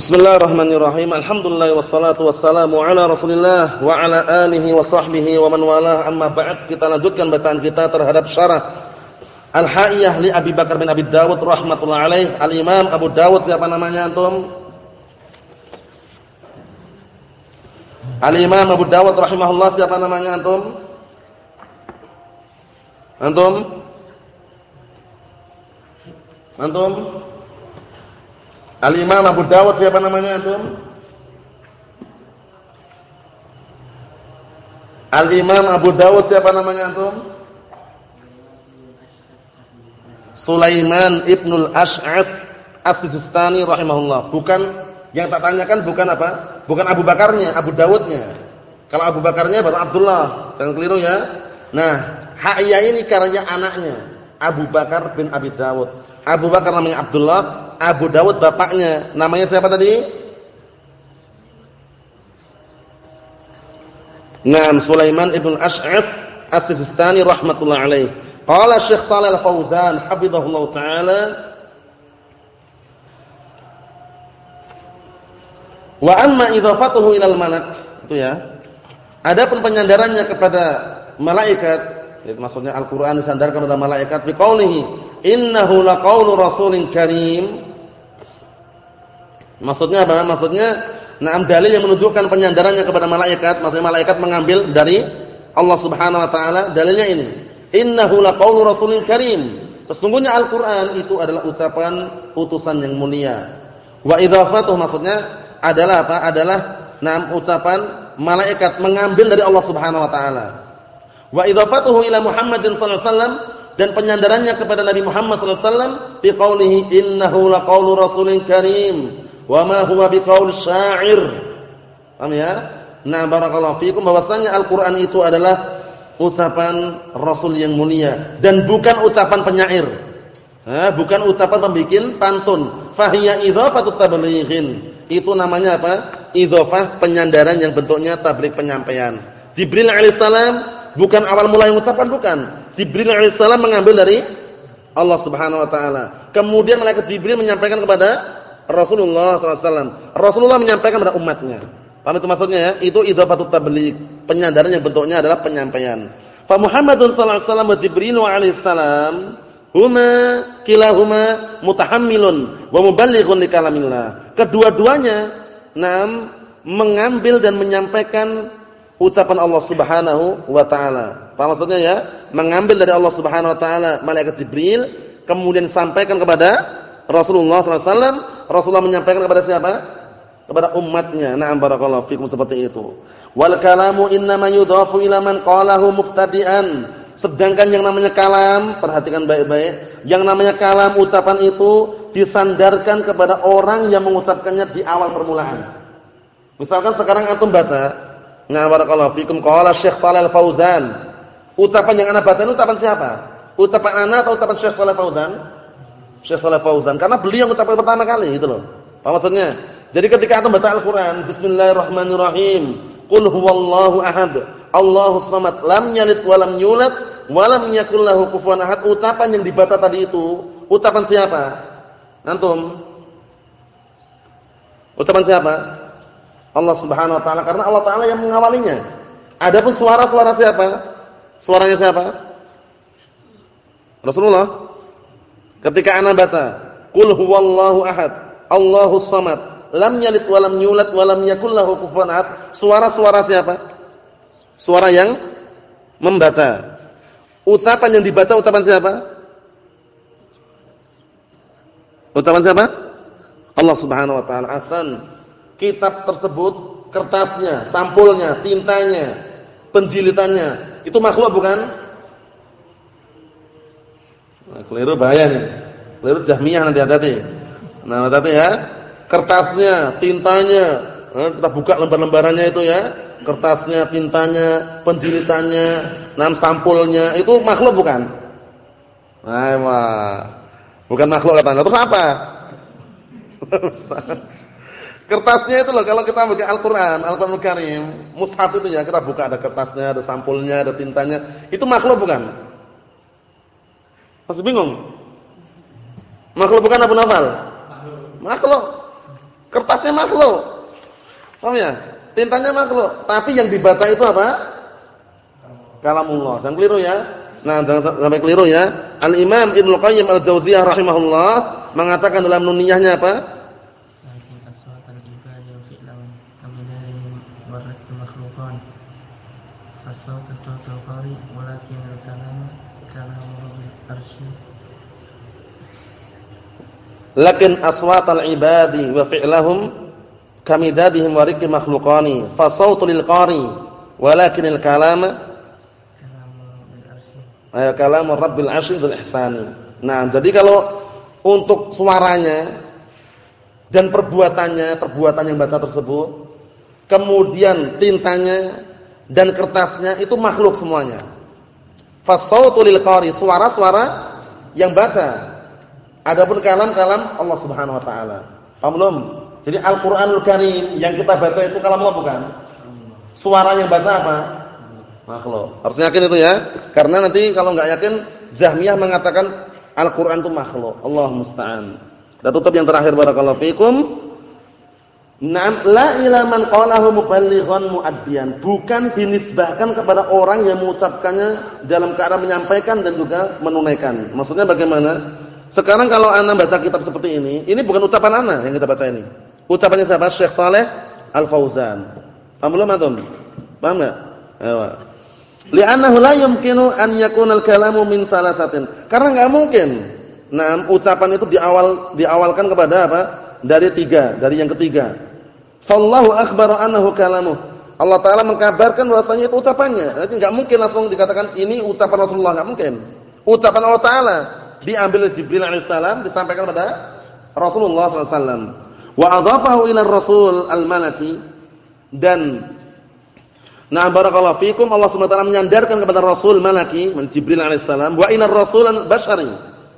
Bismillahirrahmanirrahim. Alhamdulillah wassalatu wassalamu ala Rasulillah wa ala alihi wa sahbihi wa man walah. Amma ba'd, kita lanjutkan bacaan kita terhadap syarah Al-Haiyah li Abi Bakar bin Abi Dawud rahmatullah alaih. Al-Imam Abu Dawud siapa namanya antum? Al-Imam Abu Dawud rahimahullah siapa namanya antum? Antum? Antum? Al-Imam Abu Dawud siapa namanya antum? Al-Imam Abu Dawud siapa namanya antum? Sulaiman Ibnul Ash'af As-Sistani rahimahullah. Bukan yang tak tanyakan bukan apa? Bukan Abu Bakarnya, Abu Dawudnya. Kalau Abu Bakarnya baru Abdullah. Jangan keliru ya. Nah, Ha'iyah ini karya anaknya, Abu Bakar bin Abi Dawud. Abu Bakar namanya Abdullah, Abu Dawud bapaknya namanya siapa tadi? Naam Sulaiman ibn Ash'af As-Sistani rahmatullah alaih. Qala Syekh Shalal Al-Fauzan hafizahullah taala Wa amma idhafatuhu ilal malak itu ya. Adapun penyandarannya kepada malaikat, itu maksudnya Al-Qur'an disandarkan kepada malaikat fi qaulihi innahu laqaulu rasulin karim Maksudnya apa? Maksudnya na'am dalil yang menunjukkan penyandarannya kepada malaikat, maksudnya malaikat mengambil dari Allah Subhanahu wa taala, dalilnya ini. Innahu laqaulu rasulil karim. Sesungguhnya Al-Qur'an itu adalah ucapan utusan yang mulia. Wa idhafatuh maksudnya adalah apa? Adalah na'am ucapan malaikat mengambil dari Allah Subhanahu wa taala. Wa idhafatuhu ila Muhammadin sallallahu alaihi wasallam dan penyandarannya kepada Nabi Muhammad sallallahu alaihi wasallam fi qaulihi innahu laqaulu rasulin karim wa ma huwa biqaul syair. Paham ya? Nah, barakallahu fikum bahwasanya Al-Qur'an itu adalah ucapan Rasul yang mulia dan bukan ucapan penyair. Ha, bukan ucapan pembikin pantun. Fahiya idzafatut tablighin. Itu namanya apa? Idzafah penyandaran yang bentuknya tabligh penyampaian. Jibril alaihissalam bukan awal mula yang ucapan bukan. Jibril alaihissalam mengambil dari Allah Subhanahu wa taala. Kemudian malaikat Jibril menyampaikan kepada Rasulullah SAW. Rasulullah menyampaikan kepada umatnya. Paham itu maksudnya ya? Itu idhafatut tabligh. Penyandaran yang bentuknya adalah penyampaian. Fa Muhammadun sallallahu alaihi wasallam wa Jibril alaihi salam huma kilahuma mutahammilun wa muballighun li kalamillah. Kedua-duanya nam mengambil dan menyampaikan ucapan Allah Subhanahu wa taala. Paham maksudnya ya? Mengambil dari Allah Subhanahu wa taala malaikat Jibril kemudian sampaikan kepada Rasulullah SAW, Rasulullah menyampaikan kepada siapa? Kepada umatnya. Na'am barakallahu fikum seperti itu. Wal kalamu innama yudhafu ila man qalahu mubtadi'an. Sedangkan yang namanya kalam, perhatikan baik-baik, yang namanya kalam ucapan itu disandarkan kepada orang yang mengucapkannya di awal permulaan. Misalkan sekarang antum baca, na'am barakallahu fikum qala Syekh Shalal Fauzan. Ucapan yang ana baca itu ucapan siapa? Ucapan ana atau ucapan Syekh Shalal Fauzan? Syekh Saleh Fauzan karena beliau yang ucapan pertama kali gitu loh. Apa maksudnya? Jadi ketika antum baca Al-Qur'an, bismillahirrahmanirrahim, qul huwallahu ahad, Allahus samad, lam yalid wa lam yulad wa lam yakul lahu kufuwan ahad. Ucapan yang dibaca tadi itu, ucapan siapa? Antum? Ucapan siapa? Allah Subhanahu wa taala karena Allah taala yang mengawalinya. Adapun suara-suara siapa? Suaranya siapa? Rasulullah Ketika anak baca, "Qul huwallahu ahad, Allahus samad, lam yalid wa lam yulad wa lam yakul lahu kufuwan ahad." Suara-suara siapa? Suara yang membaca. Ucapan yang dibaca ucapan siapa? Ucapan siapa? Allah Subhanahu wa taala. Asan. Kitab tersebut, kertasnya, sampulnya, tintanya, penjilitannya, itu makhluk bukan? Nah, keliru bahaya nih. Keliru Jahmiyah nanti hati-hati. Nah, hati-hati ya. Kertasnya, tintanya, nah, kita buka lembar-lembarannya itu ya. Kertasnya, tintanya, penjilitannya, enam sampulnya, itu makhluk bukan? Nah, wah. Bukan makhluk katanya. Terus apa? Kertasnya itu loh kalau kita buka Al-Qur'an, Al-Qur'an Karim, mushaf itu ya, kita buka ada kertasnya, ada sampulnya, ada tintanya. Itu makhluk bukan? Masih bingung? Makhluk bukan Abu Nafal? Makhluk. Kertas kertasnya makhluk. Paham ya? Tintanya makhluk, tapi yang dibaca itu apa? Kalamullah. Jangan keliru ya. Nah, jangan sampai keliru ya. Al-Imam Ibnu Qayyim Al-Jauziyah rahimahullah mengatakan dalam nuniyahnya apa? Lakin aswatal ibadi wa fi'lahum kamidadihim wa rikki makhluqani fa lil qari walakin al kalama Ayat kalam Rabbil Arsy dzul ihsani. Nah, jadi kalau untuk suaranya dan perbuatannya, perbuatan yang baca tersebut, kemudian tintanya dan kertasnya itu makhluk semuanya. Fasautu lil qari, suara-suara yang baca. Adapun kalam-kalam Allah Subhanahu wa taala. Paham belum? Jadi Al-Qur'anul Karim yang kita baca itu kalam Allah bukan? Suara yang baca apa? makhluk. Harus yakin itu ya. Karena nanti kalau enggak yakin Jahmiyah mengatakan Al-Qur'an itu makhluk. Allah musta'an. Dan tutup yang terakhir barakallahu fikum. Naam la ila man qalahu muballighan muaddiyan. Bukan dinisbahkan kepada orang yang mengucapkannya dalam keadaan menyampaikan dan juga menunaikan. Maksudnya bagaimana? Sekarang kalau ana baca kitab seperti ini, ini bukan ucapan ana yang kita baca ini. Ucapannya siapa? Syekh Saleh Al-Fauzan. Paham belum antum? Paham enggak? Ayo. Li'annahu la yumkinu an yakuna al-kalamu min salasatin. Karena enggak mungkin. Nah, ucapan itu diawal diawalkan kepada apa? Dari tiga, dari yang ketiga. Fallahu akhbara annahu kalamu. Allah taala mengkabarkan bahwasanya itu ucapannya. Jadi enggak mungkin langsung dikatakan ini ucapan Rasulullah, enggak mungkin. Ucapan Allah taala diambil Jibril alaihissalam disampaikan kepada Rasulullah wasallam. Wa adhafahu ila Rasul al-malaki dan Nah barakallahu fikum Allah SWT menyandarkan kepada Rasul Malaki Jibril alaihissalam wa ila Rasul bashari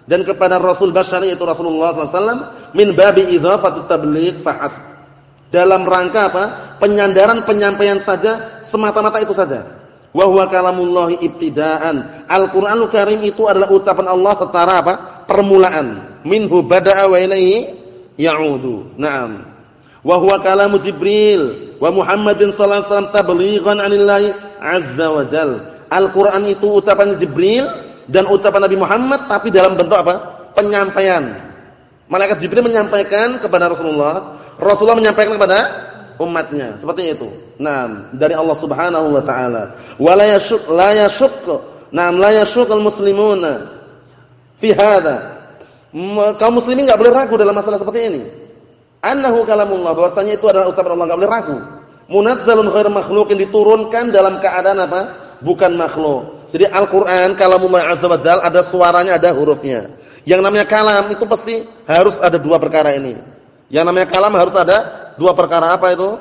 dan kepada Rasul bashari itu Rasulullah SAW min babi idhafat tabligh fahas. Dalam rangka apa? Penyandaran penyampaian saja semata-mata itu saja wa huwa kalamullah ibtidaan. Al-Qur'anul Karim itu adalah ucapan Allah secara apa? Permulaan. Minhu bada'a wa ilaihi ya'udu. Na'am. Wa huwa kalamu Jibril. Wa Muhammadin sallallahu alaihi wasallam tablighan 'anillahi azza wa jal. Al-Qur'an itu ucapan Jibril dan ucapan Nabi Muhammad tapi dalam bentuk apa? penyampaian. Malaikat Jibril menyampaikan kepada Rasulullah, Rasulullah menyampaikan kepada umatnya. Seperti itu. Nah, dari Allah Subhanahu wa taala. Wa la yashuk la. Naam muslimuna fi hadha. Kaum muslimin enggak boleh ragu dalam masalah seperti ini annahu kalamullah bahwasanya itu adalah ucapan Allah enggak boleh ragu munazzalun ghair makhluqin diturunkan dalam keadaan apa bukan makhluk jadi Al-Qur'an kalamullah azza wa jalla ada suaranya ada hurufnya yang namanya kalam itu pasti harus ada dua perkara ini yang namanya kalam harus ada dua perkara apa itu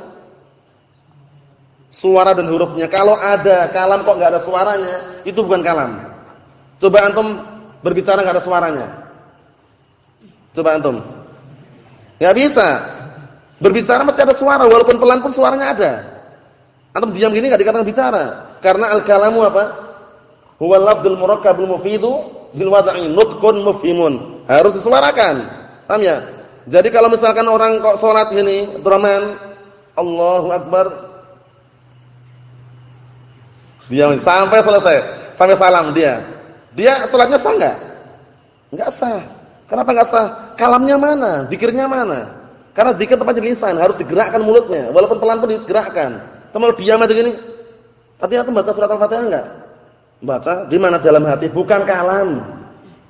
suara dan hurufnya kalau ada kalam kok enggak ada suaranya itu bukan kalam coba antum berbicara enggak ada suaranya coba antum Enggak bisa. Berbicara mesti ada suara walaupun pelan pun suaranya ada. Antum diam gini enggak dikatakan bicara. Karena al-kalamu apa? Huwa lafdzul murakkabul mufidu bil wad'i nutqun mufhimun. Harus disuarakan. Paham ya? Jadi kalau misalkan orang kok salat gini, Abdurrahman, Allahu Akbar. Diam sampai selesai, sampai salam dia. Dia salatnya sah enggak? Enggak sah. Kenapa enggak sah? Kalamnya mana? Dikirnya mana? Karena dikir tempat lisan, harus digerakkan mulutnya, walaupun pelan pun digerakkan. Kalau diam aja gini. Artinya aku baca surat Al-Fatihah enggak? Baca di mana dalam hati, bukan kalam.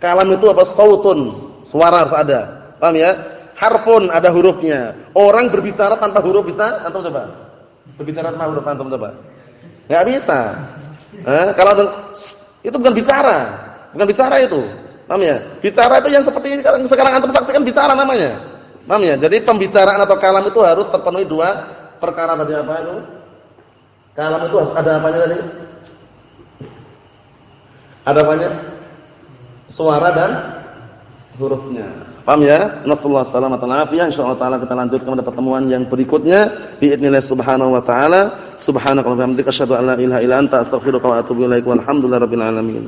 Kalam itu apa? Sautun. Suara harus ada. Paham ya? Harfun ada hurufnya. Orang berbicara tanpa huruf bisa? Antum coba. Berbicara tanpa huruf antum coba. Enggak bisa. Eh, kalau itu bukan bicara. Bukan bicara itu. Paham ya? Bicara itu yang seperti ini sekarang antum saksikan bicara namanya. Paham ya? Jadi pembicaraan atau kalam itu harus terpenuhi dua perkara tadi apa itu? Kalam itu harus ada apanya tadi? Ada apanya? Suara dan hurufnya. Paham ya? Nasallahu alaihi wasallam insyaallah taala kita lanjutkan pada pertemuan yang berikutnya biidznillah subhanahu wa taala. Subhanakallahumma wa bihamdika asyhadu an la ilaha illa anta astaghfiruka wa atubu ilaik. Walhamdulillahirabbil alamin.